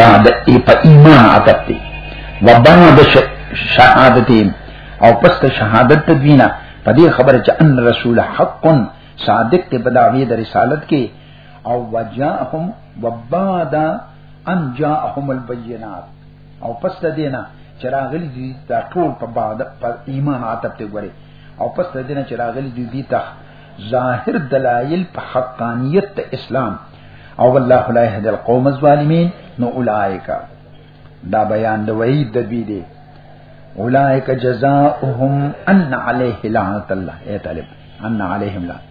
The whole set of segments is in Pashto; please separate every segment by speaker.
Speaker 1: بعد ای په ایمان عادت دی و بعد شهادت او پس ته شهادت تدوینا په دې خبره چې ان رسول حق صادق ته بداوی د رسالت کې او وجاءهم وبعد ان جاءهم البينات او پس د دینه چې راغلي دي دا ټول په بعد په ایمان عتب ته ګوري او پس د دینه چې راغلي دي دي ته ظاهر دلایل په حقانیت د اسلام او الله لا يهدي القوم الظالمين نو اولائک دا بیان د وحید د بی دی اولائک جزاؤهم ان علیه لعنت الله اے طالب ان علیهم لعنت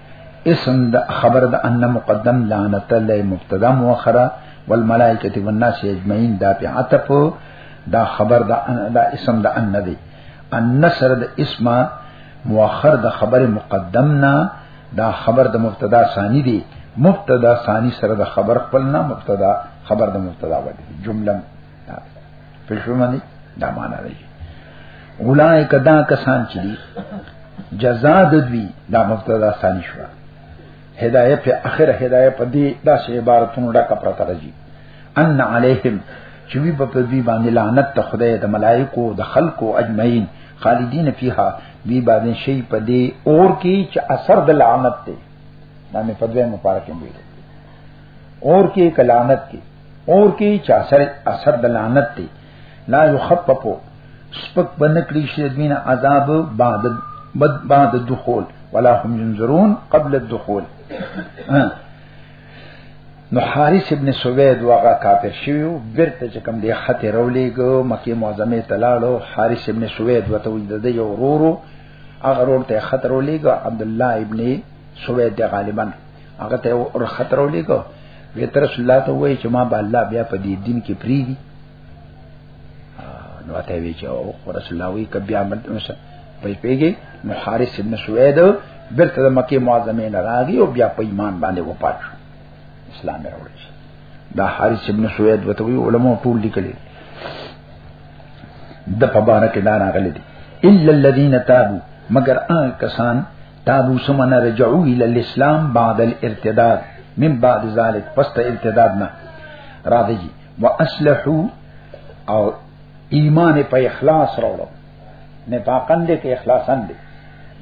Speaker 1: اسم د خبر د ان مقدم لعنت الله مبتدا مؤخره والملائکه والناس اجمعین دا په عطف دا خبر د ان دا اسم د ان دی ان نصر د اسم مؤخر د خبر مقدم نه دا خبر د مبتدا ثانی دی مبتدا ثانی سره د خبر خپل نه مبتدا خبر د مبتدا ودی جمله پښمنی دا معنا دی اولای کدا کسان چې دي جزاء د دوی دا مبتدا ثانی شو هدايه په اخر هدايه په دې داسې عبارتونو ډکه پرته راځي ان علیهم چې وی په دې باندې لعنت ته خدای د ملائکو د خلقو اجمعین خالدین فیها دی باندې شی په دې اور کې چې اثر د لعنت دی دا مې په دې مبارک کې اور کې کلانت کې اور کې چا سره اثر د لعنت دی لا يخففو سپک بنکړي شي دینه عذاب بعد بد بعد الدخول ولا هم ينظرون قبل الدخول نو حارث ابن سوید واغه کافر شویو بیرته چې کوم دی خط رولېګو مکه معظمه تلاړو حارث ابن سوید وته وجد د یو ورورو هغه ورور ته خط رولېګو عبد الله ابن سوید غالبا هغه ته ور خطر ولېګو وی تر رسول الله ته وای چې ما به الله بیا په دې دین کې پری دي نو ته وی چې او رسول الله وی کبي عمل نشه په پیګي نو حارث ابن سوید بیرته د مکه معظمه نه راغی او بیا په ایمان باندې وپات شو اسلام راوړ شي دا حارث ابن سوید وته وی علماء ټول لیکلي د پبارک دان غلي دي الا الذين تابوا مگر ان کسان تابو سمن رجعو الى الاسلام بعد الارتداد من بعد ذلك پس ته ارتداد نه راځي واصلحو او ایمان په اخلاص راوړو نه پاکن دې کې اخلاصن دې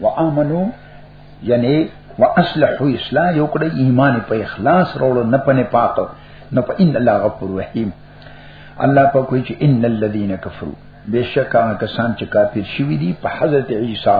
Speaker 1: وامنو یعنی واصلحو اصلاح یو کړی ایمان په اخلاص راوړو نه پنه پاتو نه په ان الله غفور رحیم الله په کوئی چې ان الذين كفروا بشکا کسان چې کافر شوی دي په حضرت عیسی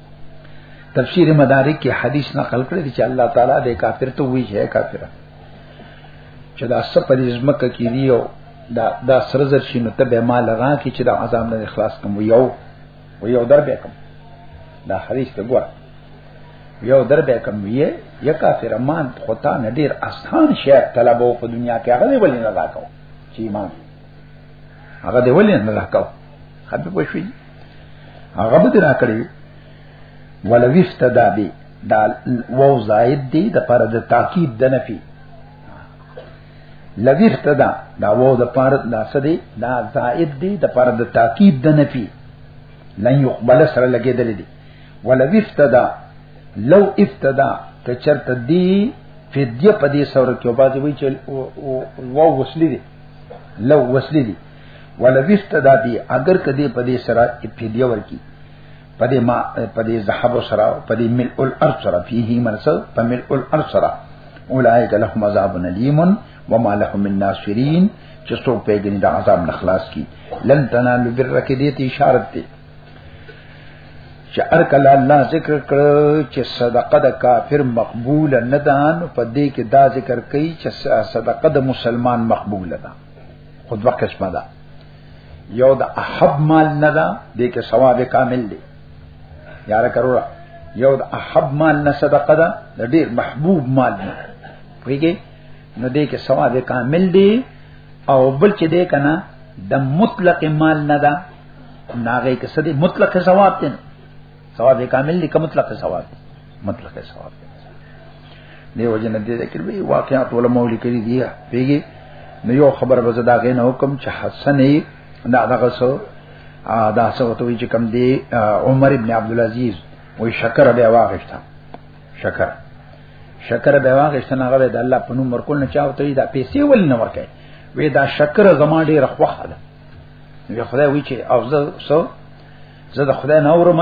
Speaker 1: تفسیر مدارک کې حدیث نقل کړی چې الله تعالی د کافر ته وی چې کافر چې دا سب په ځمکه کې دی او دا دا سره زر شي نو ته به مال را کې چې دا عذاب نه اخلاص کوم یو و یو در به کوم دا حدیث ته ګور یو در به کوم یې یا کافر مان خدای نه ډیر آسان شی طلبو په دنیا کې هغه ولې نه راکاو چې ایمان هغه دی ولې نه راکاو خبر پوښی هغه به را کړی ولويست دا به دا وو زائد دی د پر د تاکید د نفي لويست دا دا وو د پر د سدي دا زائد دی د پر د تاکید د نفي لن يقبل سره لګیدل دي ولويست دا لو افتدا ته چرته دی فدیه په دې سره کې باز وی چې وو وسلی دي لو وسلی دي ولويست دا بي اگر کدي په دې سره فدیه ورکی په دې ما په دې ذهب سره په دې ملء الارض سره فيه منس په ملء الارض سره اولئک لهم عذاب الیم وما لهم من ناصرین چې څوک په دې د عذاب نه خلاص کی لن تنالوا بر کې دې اشاره ده چې ار کله الله ذکر کړ چې صدقه د کافر مقبول نه ده نو په دې کې دا ذکر کوي چې صدقه د مسلمان مقبول ده خود دوه قسمه ده یو د احب مال نه ده د کې ثواب کامل دی یاره کروڑا یو د احب مال نه صدقه ده د ډیر محبوب مال نه ویږي نو دې کې ثواب کامل دی او بل چې دې کنه د مطلق مال نه ده ناغه کې سدي مطلق ثواب دی ثواب کامل دی که مطلق ثواب مطلق ثواب دی وجنه دې ذکر وی واقعات علماء لیکلي دي پیږي نو یو خبر به زدا غې نه حکم چې حسن یې دا دغه سو دا سو ته وی چې کم دی عمر ابن عبد العزيز وی شکر به واغښتا شکر شکر به واغښتا نه غوې د الله په نوم ورکول نه چاوته دا پیسې ول نه ورکې وی دا شکر زما ډیر خوخه ده نو خدای وی چې او زه سو زه د خدای نه اورم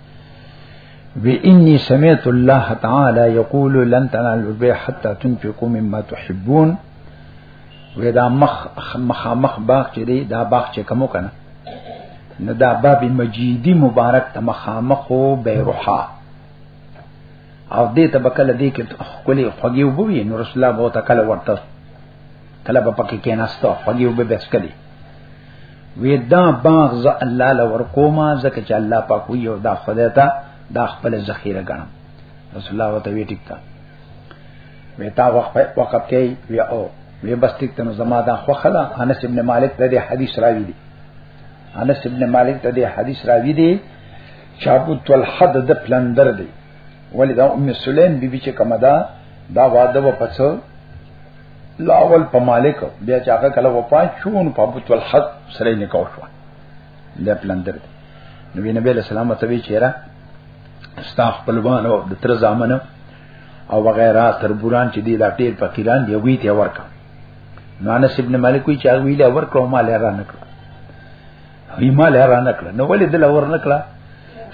Speaker 1: وی انی سمعت الله تعالی یقول لن تنالوا البر حتى تنفقوا مما تحبون وی دا مخ مخ مخ باغ چې دی دا باغ چې کوم کنه نو دا باب مجیدی مبارک ته مخامخو بیرحا او دې ته بکله دې کې خپلې خوږې وبوي نو رسول الله بہت کله ورته کله په پکې کې ناستو خوږي وب بس کړي وې دا باغ ز الله لور کوما زکه چې الله پاک یو دا خدای ته دا خپل ذخیره غنم رسول الله وته وی ټیک تا وې تا وخت وخت کې وی او وی بس ټیک ته زما دا خوخلا انس ابن مالک ته دې حدیث راوی دي انس ابن مالک ته دې حدیث راوی دي چابوت الحد د پلندر دی ولی دا ام سلیم بی بی چې کومه ده دا واده و پڅ لاول په مالک بیا چې هغه کله وفات شو نو په ابو الحق سره نکاح شو دا پلندر دی نبی نبی علیہ السلام ته وی چیرې ستا خپلوان او د تر زامنه او وغیرہ تربوران چې دی دا ټیر فقیران دی وی ته ورکا نو انس ابن مالک وی چې ویله ورکړو مال را نکړه ایمال را نکړه نو ولې دل ور نکړه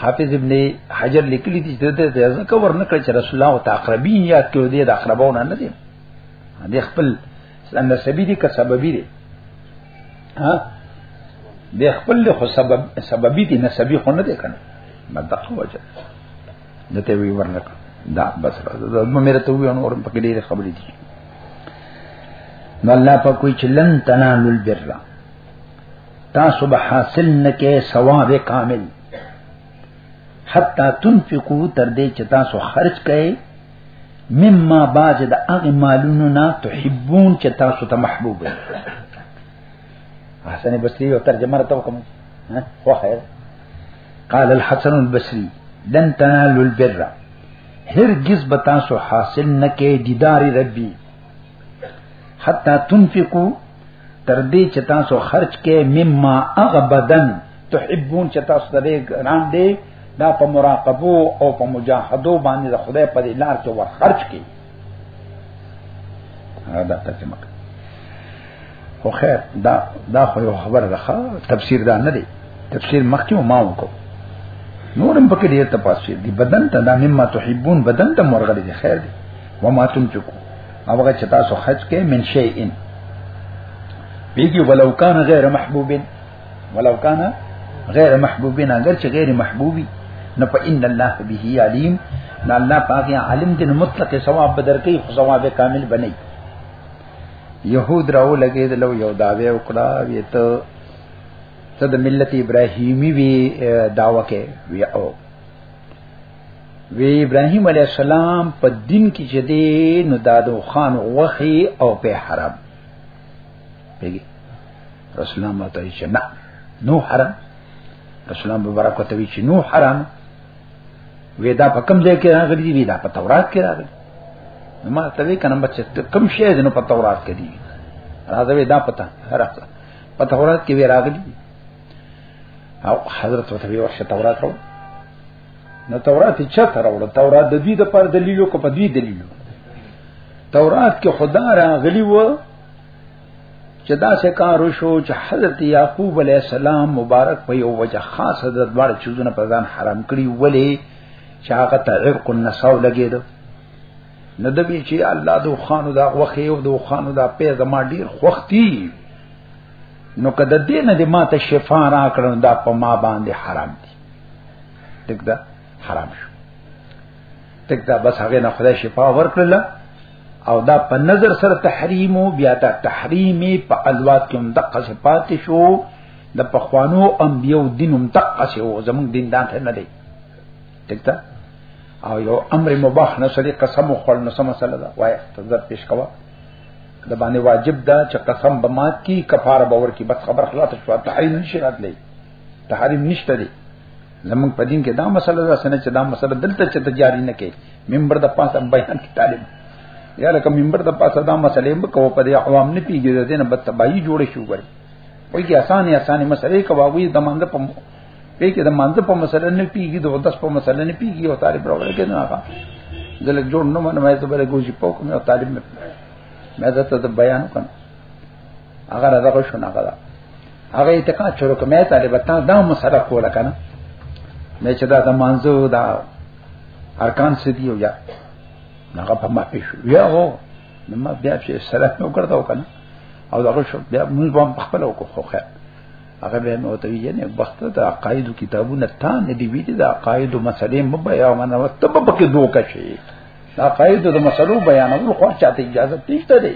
Speaker 1: حافظ ابن حجر لیکلی دی چې ته ته ځکه ور نکړه چې رسول الله تعقربین یاد کړو دی د اقربونه نه دی د خپل ان سبی دی که سببی دی ها د خپل له سبب سببی دی نه سبی خو نه دی کنه مدقه وجه دته وی ور نکړه دا بس راځه دا مې ته وی انور په کې ډېر خبرې دي نو الله په کوئی چلن تنالل برا تاسو به حاصل نکې ثواب کامل حتا تنفقو تر دې چې تاسو خرج کړئ مما باز د هغه مالونو نه تحبون چې تاسو ته محبوب وي حسن بصری یو ترجمه راته وکم خو خیر قال الحسن البصری لن تنالوا البر هرگز به تاسو حاصل نکې دیدار ربي حتا تنفقو تر دې چې تاسو خرج کې مما اغبدن تحبون چې تاسو درې ګران دي دا په مراقبو او په مجاهدو باندې د خدای په لار کې ور خرج کې دا ترجمه خو خیر دا دا خو یو خبر ده تفسیر دا نه دی تفسیر مخکې ما وکړو نورم پکې ډیر تفاسیر دي بدن ته دا مما تحبون بدن ته مرغلي دي خیر دي وما تنفقون هغه چې تاسو خرج کې من شي ان بیگی ولو کان غیر محبوبین ولو کان غیر محبوبین اگر چې غیر محبوبی نه په ان الله به علیم نه الله پاک عالم دې مطلق ثواب بدر کوي خو ثواب کامل بنئ يهود راو لګې دلو یو داوی وکړه ویته ته د ملت ابراهیمی وی داوا کې وی او وی ابراهيم عليه السلام په دین کې چې دی نو دادو خان وخی او په حرام پیږي رسول الله ته چې نه نو حرام رسول الله مبارک ته وی چې نو حرام وی دا په کوم ځای کې راغلی دی دا په تورات کې راغلی نو ما ته وی کنه بچ کوم شی دی نو په تورات کې دی راځوي دا پته راځه په تورات کې وی راغلی او حضرت وتوی ورشه تورات راو نو تورات چا تر وړ تورات د دې د پر دلیلو کو په دې دلیلو تورات کې خدا راغلی و چې دا څه کار وشو چې حضرت یعقوب علی السلام مبارک په یو وجه خاصه د دوړ چوزونه په ځان حرام کړی ولی چې هغه ته عرق النساو لګید نو د دې چې الله د خوانو دا وخی او د خوانو دا په زما ډیر خوختی نو کده دې نه دې ما ته شفا را کړو دا په ما باندې حرام دي ټیک ده حرام شو ټیک ده بس هغه نه خدای شفا ورکړل او دا په نظر سره تحریم او بیا دا تحریمی په الوات کې هم دقه صفات شو د پخوانو انبیو دین هم دقه شو زمون دین دا نه دی ټیک ده او یو امر مباح نه سړي قسم خور نه سم مسله ده وای تنظر پیش کوا د باندې واجب ده چې قسم به مات کی کفاره باور کی بس خبر خلاص شو تحریم نشي راتلی تحریم نشته دی زمونږ په دین کې دا مسله ده سنه چې دا مسله دلته چې تجاری نه کې منبر د پاسه بیان کې طالب یا لکه منبر د پاسه دا مسله به کوو په دې عوام نه پیږي د دینه بد تباہی جوړ شو غړي وای کی اسانه اسانه مسله کوي د مانده په په کې د مانده په مسله نه پیږي د ودس په مسله نه پیږي او طالب راوړل کې نه آقا دلته جوړ نه منه مې ته بل ګوشي په کوم طالب مې مې دا ته بیان کړ اگر دا کو شو نه غلا هغه اعتقاد شروع کومه طالبتا دا مسله کوله کنه نه چې دا د مانزو دا ارکان سدي او یا هغه په ما پیښ یا هو نو ما بیا چې سلام نو کړتاو کنه او دا شو بیا موږ هم خپل وکړو خو خیر هغه به مو ته یې نه وخت د عقاید کتابونه تا نه دی ویلي د عقاید مسلې مبیا منه وتب پکې دوکه شي دا قاعده د مسلو بیانول خو چاته اجازه نشته دی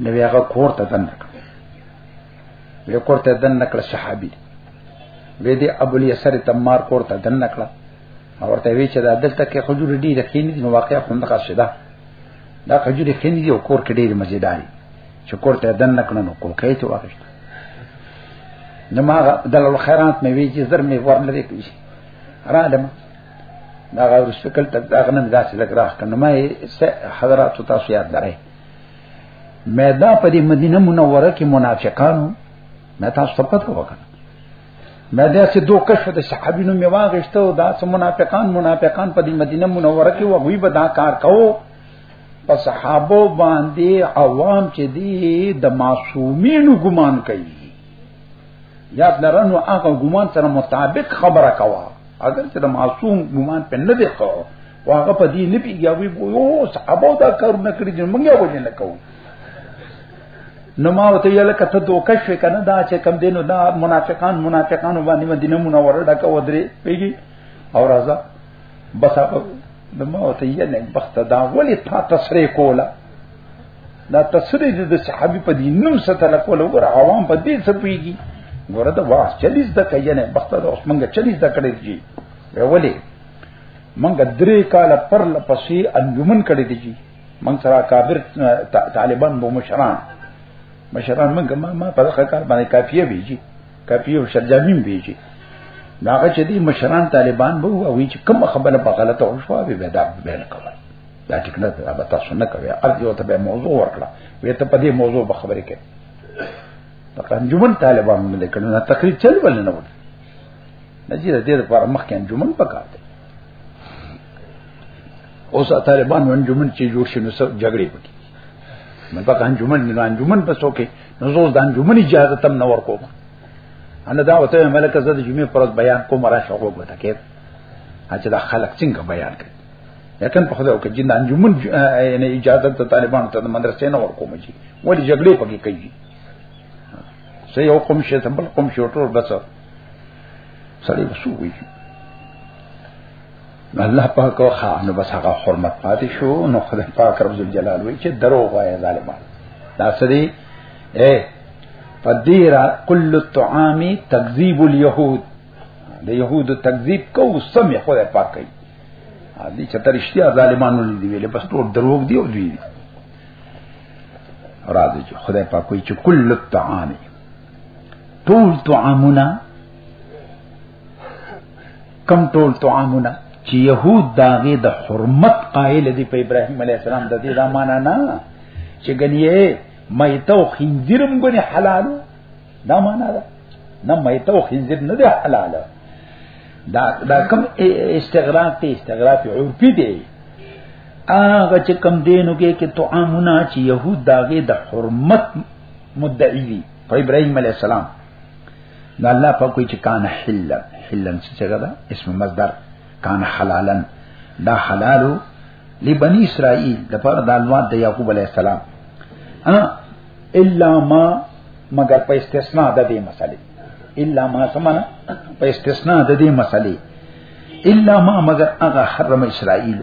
Speaker 1: نبی هغه کور ته دن نکړ وی کور ته دن نکړ صحابي وی دی ابو الیسر تمار کور ته دن نکړ او ورته وی چې دا دلته کې خجور ډی رخینی نو واقعا خوند خاصه ده دا خجور خینی دی او کور کې ډیر مزیداری چې کور ته دن نکړ نو کول کوي ته واقعا نو ما دلل خیرات مې وی چې زر مې ورنلې کیږي را دم دا غوړ شکل تک دا غنم داسې لګ راخ کنه ما حضرات تاسو یاد درئ مې دا په دې مدینه منوره کې منافقانو مې تاسو ته پته وکړه مې دا چې دوه کښه د صحابینو مې واغښته او دا چې منافقان منافقان په دې مدینه منوره کې وغوي به دا کار کوو په صحابه باندې عوام چې دی د معصومینو ګمان کوي یاد لرنو هغه ګمان سره مطابق خبره کوا اگر چې معصوم ګمان په نه دی خو واغه په دې نه پیږي وي یو صحابه دا کار نه کړی چې موږ یې وجه نه کوو نو ما وته یله کته دوکه شو کنه دا چې کم دینو دا منافقان منافقان باندې مدینه منوره ډکه ودرې پیږي او راځه بس هغه نو ما وته یله بخت دا ولی تا تصریح کوله دا تسری د صحابي په دین نوم ستل کول ګور عوام په دې څه پیږي ګور دا واس چلیز د کینه بخت د اوس منګه چلیز د کړی دی ویولې منګه درې کال پر لپسې انجمن کړی دی منګ سره کابر طالبان بو مشران مشران منګه ما ما په دغه کار باندې کافیه ویږي کافیه او شرجامین ویږي ناغه چې دی مشران طالبان بو او چې کوم خبره په غلطه او شوا به دا بیان کوي دا ټیک نه ده به تاسو نه کوي ارګ یو ته به موضوع ورکړه وې ته په دې موضوع به خبرې کوي دا انجمن طالبانو نه لیکل نه تقریر چل بل نه وړي نجی د دې لپاره مخکې انجمن پکار دی اوس طالبان انجمن چې جوړ شي نو جګړې پکې من پکې انجمن نه انجمن په څوکې نو زوز د انجمن اجازه تم نه ورکو ان دا وته ملک زده جمعې پر بیان کوم را شغو بوته کې اچھا دا خلک څنګه بیان کوي یتن په خدای او کې جن انجمن یعنی اجازه ته طالبانو ته مدرسې نه ورکوم چې ولی جګړې پکې کوي سه یو قوم شه تبل قوم شه ټول بس سړی وسو وی الله پاک او خان بس هغه حرمت پاتې شو نو خدای پاک رب جلال وی چې درو غوايا ظالمان دا سړي اے فدیرا کل الطعام تکذیب اليهود د يهود تکذیب کو سم خدای پاک کوي دي چې ترشتیا ظالمانو دي ویلې بس ټول دروغ دی او دوی راځي چې خدای پاک کوئی چې کل الطعام ټول طعامونه کم ټول طعامونه چې يهود داغه د حرمت قائل دي په ابراهيم عليه السلام د دې دا معنا نه چې غنيه ميته او خنزيرم غني حلالو دا معنا ده نه مې ته خنزیر نه ده حلال دا دا کم استغراق ته استغراق عرفي دی هغه چې کم دینو کې کې تو امونه چې يهود داګه د حرمت مدعي دي په ابراهيم عليه السلام دا الله په کوئی چې کان حلن حلن څه څه ده اسم مصدر کان حلالن دا حلالو لبنی اسرائیل د پر د الواد د یعقوب علی السلام ها الا ما مگر په استثناء د دې مسلې الا ما سمانا په استثناء د دې مسلې الا ما مگر هغه حرم اسرائیل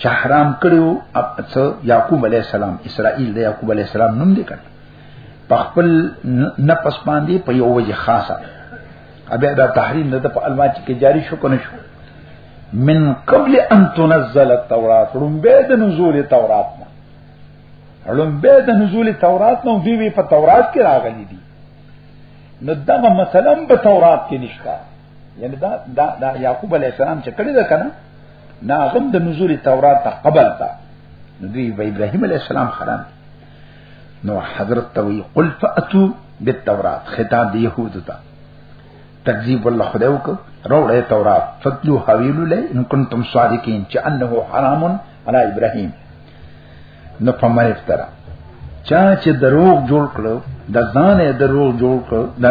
Speaker 1: چې حرام کړو اپڅو یعقوب علی السلام اسرائیل د یعقوب علی السلام نوم دی کړ په خپل نفس باندې په یو وجه خاصه ابیا دا تحریم نه د په الواد کې جاری شو کنه شو من قبل ان تنزل التوراة رم بيد نزول التوراة رم بيد نزول التوراة نو دی وی په تورات کې راغلي دي نو دغه مثلا په تورات کې نشته یعنی دا دا, دا یعقوب علی السلام چې کړی دا کنه ناغم د نزول تورات ته قبل تا نو دی ابراهیم علی السلام حرام نو حضرت توي قل فاتو بالتورات خطاب دی يهود ته تکذیب والله خدای وک روړې تورات فتلو حویل له ان کنتم صادقین چې انه حرام علی ابراهیم نو پمای افترا چا چې دروغ جوړ کړو د ځان دروغ جوړ کړو د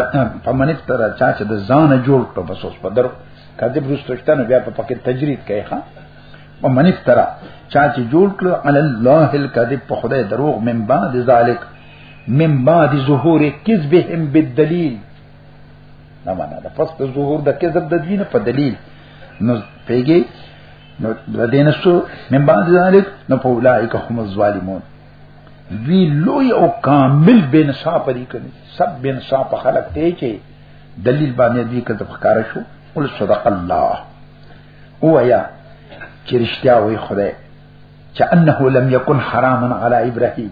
Speaker 1: پمن افترا چا چې د ځان جوړ کړو بس اوس په درو کدی برستشتنه بیا په پکې تجرید کوي ښا پمن افترا چا چې جوړ کړو علی الله الکذب په خدای دروغ من بعد ذالک من بعد ظهور کذبهم بالدلیل نه معنا ده پس د ظهور د کذب د دین په دلیل نو پیګي نو د دین سو من بعد ذلک نو په اولایک هم الظالمون دوی لوی او کامل بن صاحب لري کړي سب بن صاحب خلق ته چي دلیل باندې دوی کذب ښکارا شو قل صدق الله او یا چې رښتیا وي خدای چې انه لم یکن حراما علی ابراهیم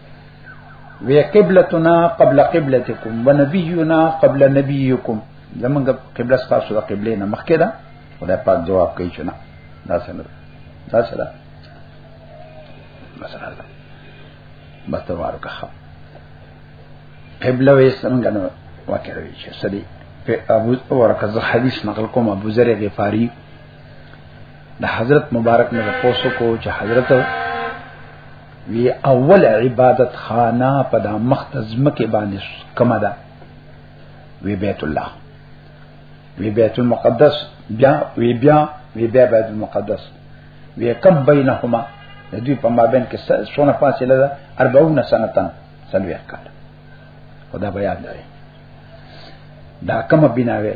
Speaker 1: وی قبلتنا قبل قبلتکم ونبینا قبل نبیکم زمونږ قبله ستاسو د قبله نه مخکې ده خدای پاک جواب کوي چې نه دا څنګه دا څنګه مثلا بس تمہارو کا خب قبله وې څنګه نو واقع وی چې سړي په ابو ورکه ز حدیث نقل کوم ابو ذر غفاری د حضرت مبارک نه پوسو کو چې حضرت وی اول عبادت خانه په دا مختزمکه باندې کما ده وی بیت الله وی بیت المقدس بیا وی بیا وی بیا بیت المقدس وی کم بینهما د دوی په مابین کې سونه فاصله ده 40 سنتن سلوي کال خدا بیان دی دا کومه بناوي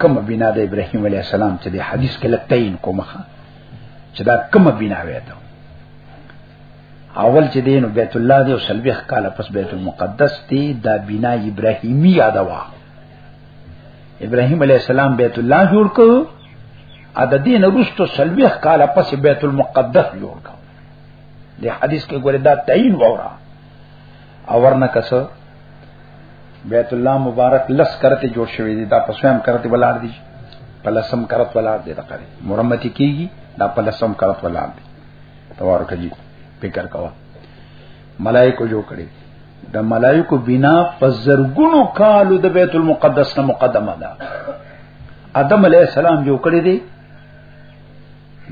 Speaker 1: کوم بنا د ابراهيم عليه السلام چې د حديث کې لټاین کومه چې دا کوم بنا وې ته اول چې دین بیت الله دی او سلبیخ کاله پس بیت المقدس دی دا بنا ابراهیمی یادوا ابراهیم علی السلام بیت الله جوړ کړ ا د دین وروسته سلبیخ کاله پس بیت المقدس جوړ کړ د حدیث کې ګوره دا تعین وره اورنه کس بیت الله مبارک لس کرته جوړ شوی دی دا پسویم کرته ولار دی پلسم کرت ولار دی دا کاری مرمتی کیږي دا پلسم کرت ولار دی توار کجی فکر کوا ملائکو جو کړی د ملائکو بنا پزرګونو کالو د بیت المقدس نه مقدمه ده ادم علی السلام جو کړی دی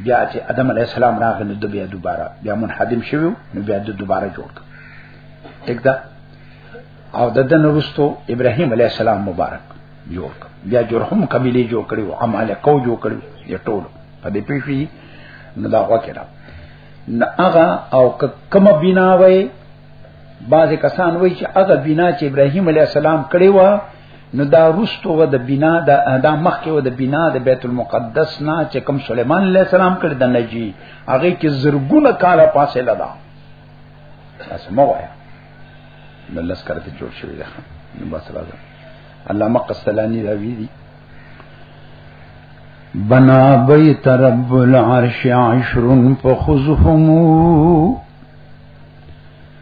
Speaker 1: بیا چې ادم علی السلام راغی نو د بیا دوباره بیا منحدم شوی نو بیا د دوباره جوړ کړ دګدا او د دن وروسته ابراهیم علی السلام مبارک جوړ کړ بیا جرهم قبیله جوړ کړو عماله کو جوړ کړو یا ټول په دې پیښې نو دا وکړه نه هغه او کوم بنا وای بعض کسان وای چې هغه بنا چې ابراهیم علی السلام کړی و نو دا رستو و د بنا د دا مخکې و د بنا د بیت المقدس نه چې کوم سليمان عليه السلام کړ د نجی هغه کې زرګونه کال پاسه لدا تاسو مو وایا نو لس کرته جوړ شوی ده نو بس راځه علامه قسطلانی راوی دی بنا بیت رب العرش عشر فخذهم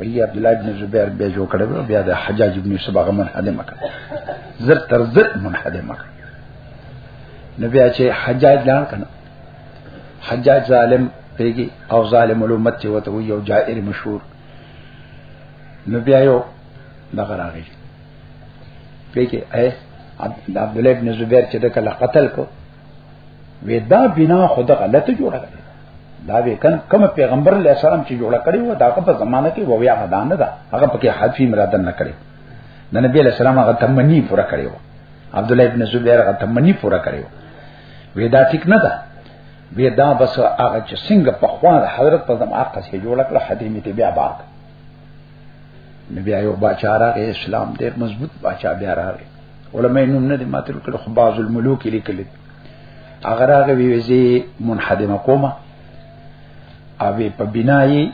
Speaker 1: وی عبد الله بن زبیر به جوړ کړو بیا د حجاج بن یوسف هغه منحدم کړ زر تر زر منحدم کړ نو بیا چې حجاج لاړ کنه حجاج ظالم پیږي او ظالم الامت چې وته یو جائر مشهور نو بیا یو دغه راغی پیږي اے عبد الله بن زبیر چې د کله قتل کو وې دا بنا خود غلطه جوړه کړې دا وې کن کوم پیغمبر علی السلام چې جوړه کړې و دا په زمانه کې ویا غدا نه ده هغه پکې حذفی مراد نه کړې د نبی علی السلام هغه تمنی پورا کړې و عبد الله ابن زبیر هغه تمنی پورا کړې و وې دا ټیک نه ده وې دا بس هغه چې څنګه په خوان حضرت په زمانه کې جوړه کړه حدیمه ته بیا باک نبی ایو بچارا کې اسلام ډېر مضبوط بچا بیا راغی علماء نوم نه دي ماته کړو خو بعض الملوک لیکل اگر هغه وی وزي منحدمه کومه او په بنای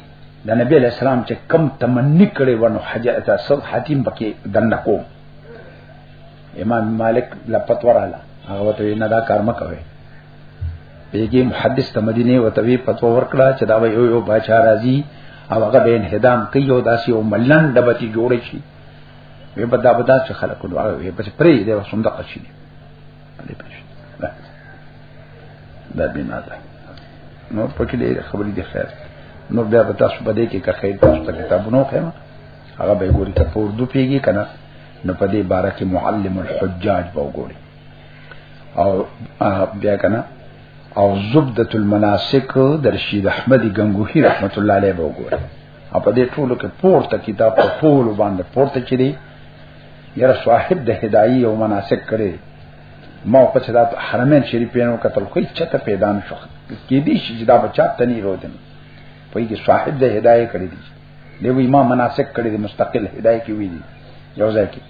Speaker 1: د نبی علیہ السلام چې کم تمنی کړي ونه حجت اصل حاتم پکې دنه کوم امام مالک لپت وراله هغه وته نه دا کار مکوي بیگی محدث ته مدینه وتوی پتو ورکړه چې دا یو یو بچا راځي او هغه به انهدام کوي او داسې او ملن دبتی جوړ شي وی بدا بدا چې خلق دعا وی پس پرې دې وسوم د قشي دې پېښ دا دا بنا ده نو پکې دې خبرې دې خیر نو بیا به تاسو بده کې که خیر تاسو ته کتابونو خیمه هغه به ګوري ته په اردو پیږي کنه نو په دې باره کې معلم الحجاج به وګوري او بیا کنه او زبدة المناسک درشید احمدی گنگوهی رحمت الله علیه به وګوري په دې ټولو کې پورته کتاب په ټولو باندې پورته چي دي یره صاحب د هدايي او مناسک کړي ما په چې دا حرمین شریفینو قتل خو چته پیدا نه شو کې دي چې دا بچا تني رو دي په دې صاحب د هدايي کړي دي دی وی ما مناسک کړي دي مستقل هدايي کې وی دي یو ځای کې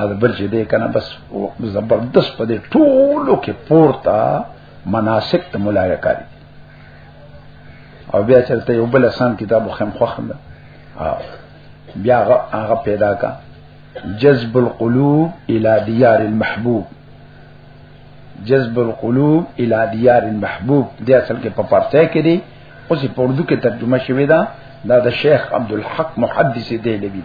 Speaker 1: اذ بل چې دې کنه بس زبردست په دې ټولو کې پورته مناسک ته ملایکاري او بیا چرته یو بل اسان کتاب خم خوخم ده بیا هغه پیدا کا جذب القلوب الى ديار المحبوب جذب القلوب الى ديار المحبوب دې اصل کې په پارته کې دي او چې په اردو کې ترجمه شوې ده دا د شیخ عبد الحق محدث دی لوي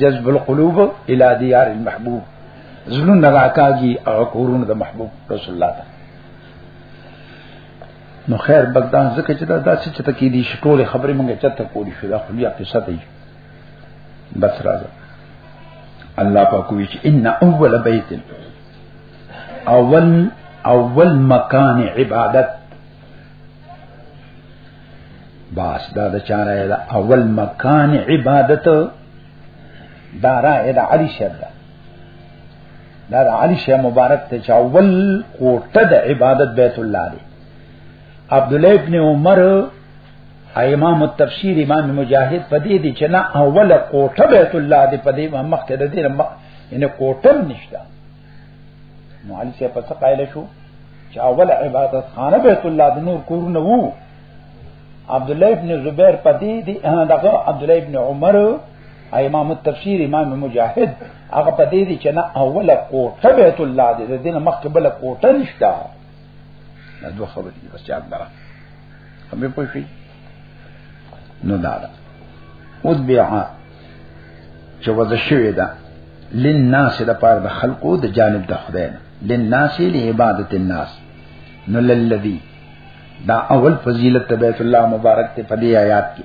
Speaker 1: جذب القلوب الى ديار المحبوب زلون راکاږي او کورونه د محبوب رسول الله نو خیر بلدا ځکه چې دا داسې چې تکې دي ټوله خبرې مونږه چته کولی شو دا خو بیا قصه دی بس راځه الله پاک وی چې ان اول بیت اول اول مکان عبادت باس دا د چاره دا اول مکان عبادت دارا ادا علی شد دا علی شه مبارک ته چاول کوټه د عبادت بیت الله دی عبد الله ابن عمر امام التفسیر امام مجاهد پدې دي چې نه اوله کوټه بیت الله دې پدې مخ ته دې نه یعنی کوټه نشته نو علي څه پس قائل شو چې اول عبادت خانه بیت الله د نور کور نه وو عبد الله ابن زبیر پدې دي دغه عبد الله ابن عمر امام التفسیر امام مجاهد هغه په دې دي چې نه اوله کوټه بیت الله دې د دین مخکې بل کوټه نشته دا دوه خبرې دي بس یاد لره هم په شي نو دا ده او بیا چې وځ شوې ده لناس د پاره د خلقو د جانب د خدای نه لناس له عبادت الناس نو للذي دا اول فضیلت بیت الله مبارک ته په دې آیات کې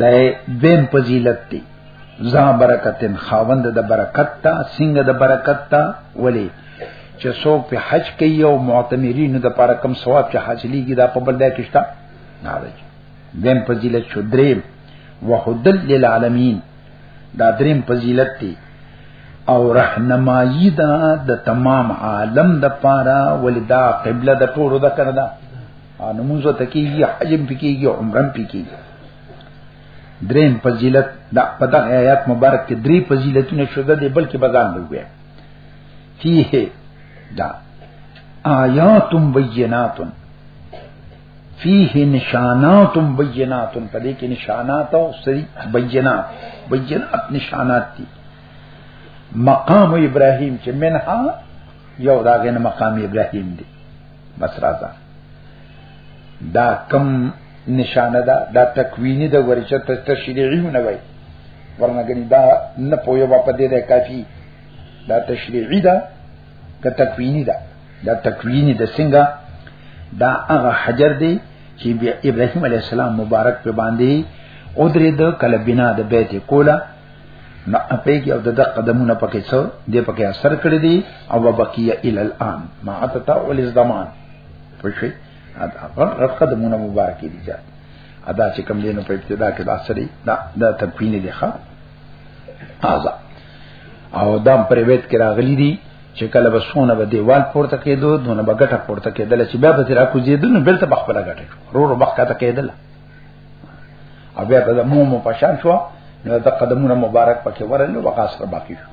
Speaker 1: د دیم فضیلت دی ذا برکتن خاوند د برکت تا څنګه د برکت تا ولی چې څوک په حج کوي او معتمرین د پاره کم ثواب چې حاصلېږي دا په بل ځای کې شته نه راځي دیم فضیلت شو دریم وحدل للعالمین دا دریم فضیلت دی او رهنمایي دا د تمام عالم د پاره ولدا قبله د ټولو د کړه نمونځ ته کیږي حج په کیږي عمره په کیږي درین فضیلت دا په دغه آیات مبارک کې درې فضیلتونه شوه دي بلکې بدل نه وي فيه دا آیات بینات فيه نشانات بینات په دې کې نشانات او سری بینات بینات نشانات دي مقام ابراهیم چې منها یو داغه مقام ابراهیم دی بس راځه دا کم نشانه ده دا تکوینی ده ورچه تشریعی نه وای ورنه غنی دا نه پوهه با په دې ده کافی دا تشریعی ده که تکوینی ده دا تکوینی ده څنګه دا هغه حجر دی چې ابراهیم علی السلام مبارک په باندې او درې د کله بنا د بیت کولا نه اپیږي او د قدمونه پکې څو دې پکې اثر کړی دی او بقیه ال الان ما اتتا ول زمان پښې دا قدمونه مبارک دي جا ادا چې کم دینو په ابتدا کې دا سری دا د تبین دي ښا ازا او دام پر وېت کې راغلي دي چې کله بسونه به دیوال پورته کېدو دونه بغټه پورته کېدل چې بیا به تیرا کوزیدل نو بلته بخبره غټه ورو ورو بخکته کېدل او بیا د مو مو پشان شو نو د قدمونو مبارک پکې ورنه وقاص را باقی شو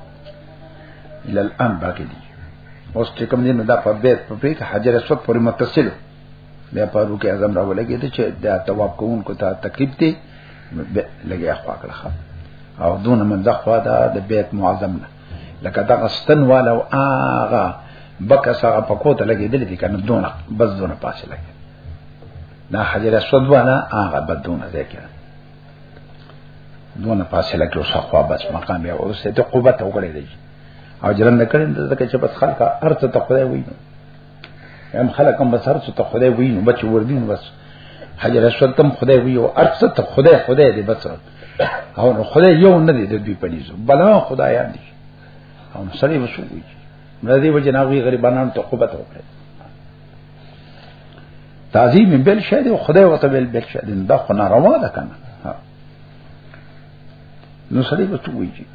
Speaker 1: ال الان باقی دي اوس چې کوم دین دا په بیت په پیټ حجر اسود پورې متصل بیا په روکه اعظم را ولګي ته چې دا تواب کوونکو ته تکلیف دي لګي اخوا کړه او دون من دخوا دا د بیت معظم نه لکه دا غستن والا او آغا بکا ساغا پکوتا لگی دلی دی کنه دونا بس دونا پاسی لگی دا حجر اسود والا هغه بدونه ده کې دونه فاصله کې اوسه خو بس مقام یې ورسته ته قوت وګړي دی او جرم نه کړي ځکه چې بس خلک ارته ته خدای وایي هم خلک هم بس ارته ته خدای وایي نو بچ ور دي بس حجر اسود تم خدای وایي او ارته ته خدای خدای دی بس او نو خدای یو نه دی د دوی په نيزو بلا خدایان دي او سړي وسوږي مې دې وجه نه وی غریبانو ته قوت وکړي تعظیم بل شی دی خدای وته بل بل شی دی دا خو ناروا ده کنه نو سړی به څه وایي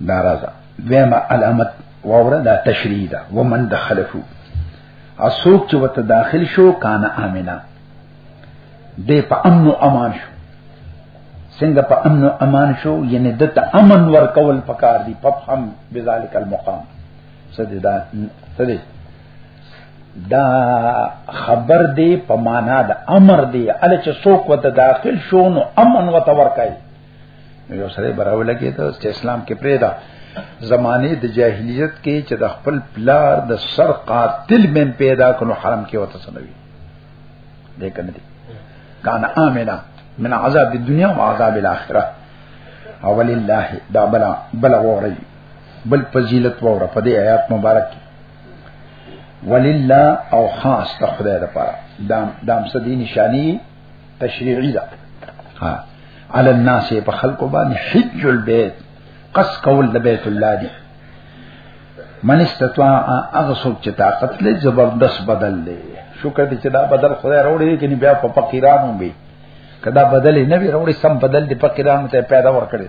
Speaker 1: ناراضه دیمه علامت واوره دا تشریح ده ومن دخلفو اسوک چې وته داخل شو کان امنا دې په امن او امان شو څنګه په امن او امان شو یعنی د ته امن ورکول پکار دی په هم بذالک المقام سددا سدې دا خبر دی په معنا د امر دی ال چې څوک وته داخل شو نو امن وته ورکای یو سره براول کې ته چې اسلام کې پریدا زمانه د جاهلیت کې چې د خپل پلار د سر قاتل من پیدا کړو حرم کې وته سنوي دې کنه دي کان امنا من عذاب الدنيا وعذاب الاخره اول الله دا بلا بلا وری بل فضیلت وره په دې آیات مبارک ولله او خاص ته خدای لپاره دام دام سدي نشانی تشریعی ده ها علی الناس په خلکو باندې حج البيت قص کول د بیت الله دی من استطاع هغه څوک چې طاقت لري زبردست بدل لري شکر دې چې دا بدل خدای راوړي کې بیا په فقیرانو به کدا بدل نه وی راوړي سم بدل دې فقیرانو ته پیدا ورکړي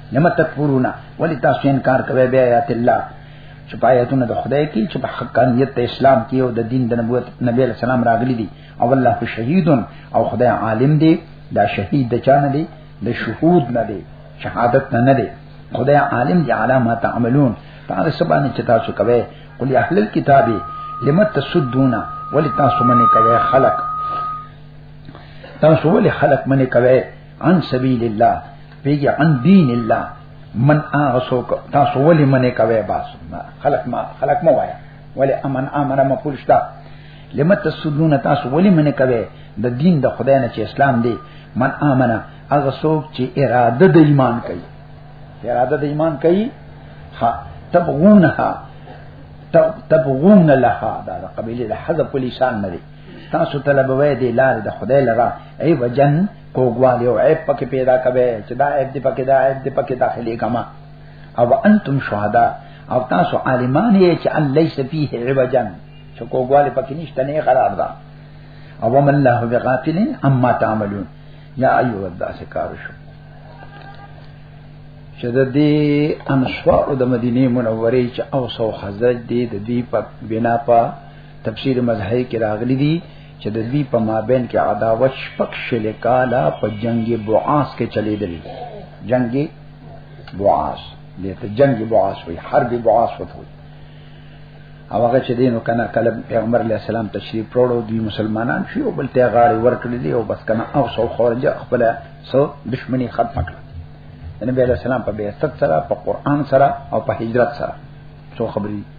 Speaker 1: لما تکفرون ولی تاسو انکار کوي بیا آیات الله چې آیاتونه د خدای کې چې په حقانیت ته اسلام کې او د دین د نبوت نبی علیہ السلام راغلي دي او الله کو شهیدون او خدای عالم دی دا شهید د چانه دی د شهود نه دی شهادت نه نه دی خدای عالم دی علامه تعملون هغه سبانه چې تاسو کوي قل اهل الكتاب لمت تسدون ولتاسو منی کوي خلق تاسو ولې خلق منی کوي عن سبیل الله پیږي عن دین الله من هغه څوک تاسو ولې منې کوي باس خلق ما خلق ما وایا ولې امن امر مقول شتا لمت تسدون تاسو ولې منې کوي د دین د خدای نه چې اسلام دی من امنه هغه څوک چې اراده د ایمان کوي اراده د ایمان کوي ها تبغونها تبغون لها دا قبيله د حذف لسان نه دي تاسو طلبوي دي لار د خدای لرا ای وجن کوګوالی او عیب پکې پیدا کوي چې دا عیب دی پکې دا عیب دی پکې داخلي کما او انتم شهدا او تاسو عالمان یې چې ان ليس فيه عوجا چې کوګوالی پکې نشته نه قرار ده او ومن الله بغافل اما تعملون یا ایو الناس کار شو چې د دې انصار د مدینه منورې چې اوس او حضرت دې د دې په بنا په تفسیر مذهبي کې راغلي دي چې د دې په مابین کې عداوت شپک شل کاله په جنگ بعاص کې چلی دی جنگ بعاص دې ته جنگ بعاص وي حرب بعاص وته وي او هغه چې دینو کنه کله پیغمبر علی السلام تشریف پروړو دی مسلمانان شي او بل ته غاړي ورکړي دي او بس کنه او سو خارج خپل سو دشمنی ختم کړ نبی علی السلام په بیعت سره په قران سره او په هجرت سره څو خبري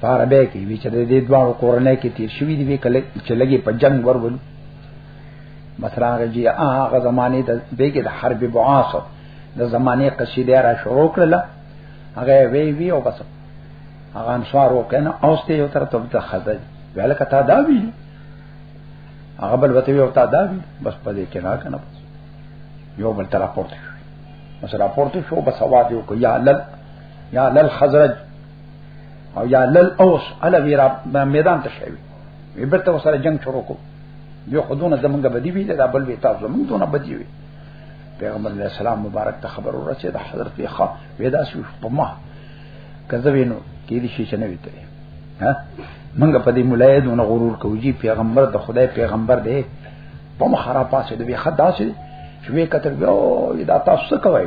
Speaker 1: فاربه کې وی چې د دې دوه کورنۍ کې تیر شوې دي کله چې لګي په جنگ ورول مثلا جی هغه زمانه د بیګه د حرب بعاص د زمانه قصیده را شروع کړل هغه وی وی او بس هغه انصار وکنه اوسته یو تر ته د خزل ویل کته دا وی هغه بل وته یو تا دا وی بس په دې کې نه کنه یو بل تر راپورته شو بس راپورته شو بس आवाज یو کو یا لل یا لل خزرج او یا لل اوس الا ویرا میدان ته شوی وی برته وسره جنگ شروع کو یو خودونه زمونږ بدی وی دا بل وی تاسو زمونږ دونه بدی وی پیغمبر علیہ السلام مبارک ته خبر ورسې د حضرت خا ودا شو په ما کذبینو کې دي شي چې نه ویته ها منګه په دې مولایدونه غرور کوي جی پیغمبر د خدای پیغمبر دی په مخ را پاسې دی خدا سي چې وی کتل یو دا تاسو کوي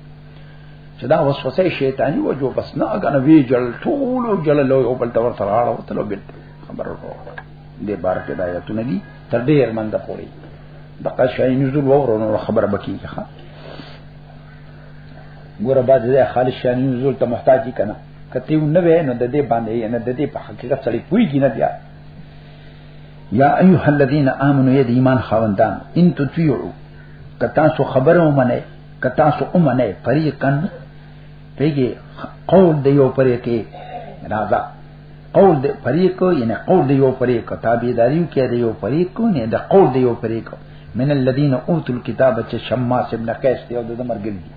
Speaker 1: چې دا وسوسه شیطانی و جو بس نه اګه وی جل ټول جل لو یو بل تور سره اړه وته لو بل خبر ورو دې بار کې دا یتو ندی تر دې ارمن د پوری د قشای نزول وورو نو خبر بکی ښه ګور بعد دې خالص شان نزول ته محتاج کنا کته نو وې نو د دې باندې نه د دې په حقیقت سره پویږي نه بیا یا ایها الذین آمنو ید ایمان خاوندان ان تطیعوا کتا سو خبرو منه کتا سو امنه فریقن پیږي قول دی یو پرې کې راځه قول دی فریق یعنی قول دی یو پرې کې تابعداریو کې دی یو پرې کې نه د قول دی یو پرې کې من الذين اوتوا الكتاب چې شماس ابن قیس دی او د مرګل دی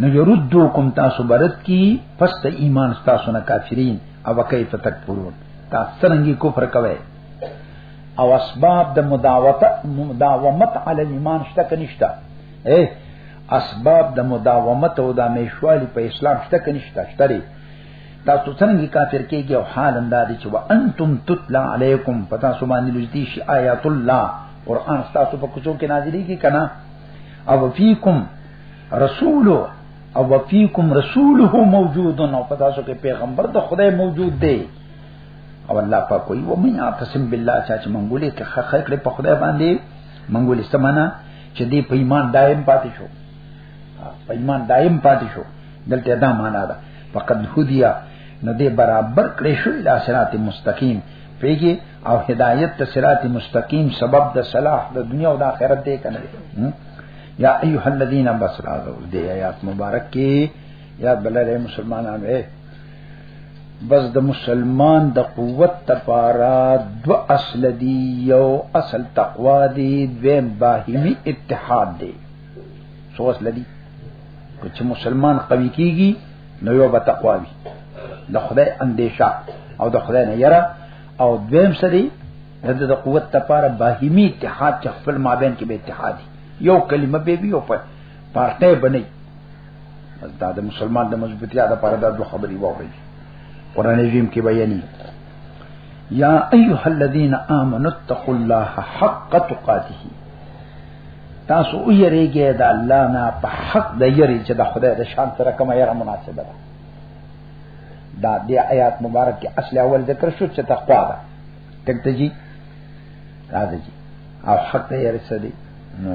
Speaker 1: نو يردوکم تاسو برت کی پس ته ایمان تاسو نه کافرین او کیف تکفرون تاسو څنګه کفر کوئ او اسباب د مداوت مداومت علی ایمان شته کنيشتا اے اسباب د مداومت او د میشوالی په اسلام شته کنيشتا شتري تاسو څنګه کافر کېږي او حال انداز چې وانتم تتلا علیکم پتا سو باندې لږدي شي آیات الله قران تاسو په کوڅو کې نازلېږي کنا او فیکم رسول او فیکم رسوله موجود او پتا سو کې پیغمبر د خدای موجود دی او الله پاک کوي و مې اعتصم بالله چا چې منګولې که خخې کړې په خدای باندې منګولې سمانا چې دې په ایمان دائم پاتې شو په ایمان دائم پاتې شو دلته دا معنا ده فقد هدیا نو دې برابر کړې شو اله صراط مستقیم پیږي او هدایت ته صراط مستقیم سبب د صلاح د دنیا او د آخرت دې کنه یا ایها الذین بسرا دې آیات مبارک کې یا بلل مسلمانانو بس د مسلمان د قوت تفارا دو اصل دی یو اصل تقوا دی دویم باهمی اتحاد دی سو اصل دی چې مسلمان قوی کیږي نو یو به تقوا وي د خدای اندیشه او د خدای نه یره او دویم سری د د قوت لپاره باهمي اتحاد چې خپل مابین کې به اتحاد یو کلمه به وي او په پارټه بنئ دا د مسلمان د مضبوطیا د پاره دا دوه خبرې ووري قران عظیم کې بیانې یا ایها الذین آمنوا اتقوا الله حق تقاته تاسو ویریږئ د الله نه په حق د یری چې د خدای د شان سره کومه یره مناسبه ده دا د آیات مبارک کې اصل اول ذکر شو چې تقوا ده تکته جی راځي او حق یې رسېدي نو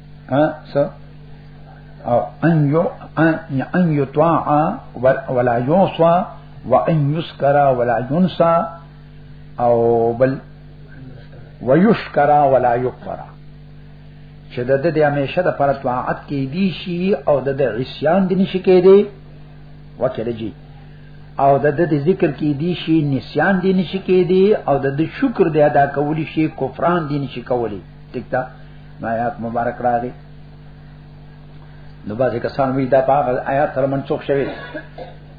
Speaker 1: ها څه او ان یو ان یطاع ولا یوصى وان یذكر ولا ينسى او بل ويشكر ولا يكفر چې د دې همیشه د پر طاعت کې دي شي او د دې عصيان دي نشي کې دي وکړي جی او د دې ذکر کې دي شي نسيان دي نشي کې دي او د دې شکر د ادا کول شي کفران دي نشي کولی ټیک ده آیات مبارک راغی نو بازی کسان وی دا پاک آیات سره منسوخ شوی